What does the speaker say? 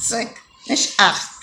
18, nicht 8.